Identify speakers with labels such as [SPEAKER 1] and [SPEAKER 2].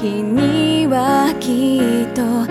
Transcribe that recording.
[SPEAKER 1] 日にはきっと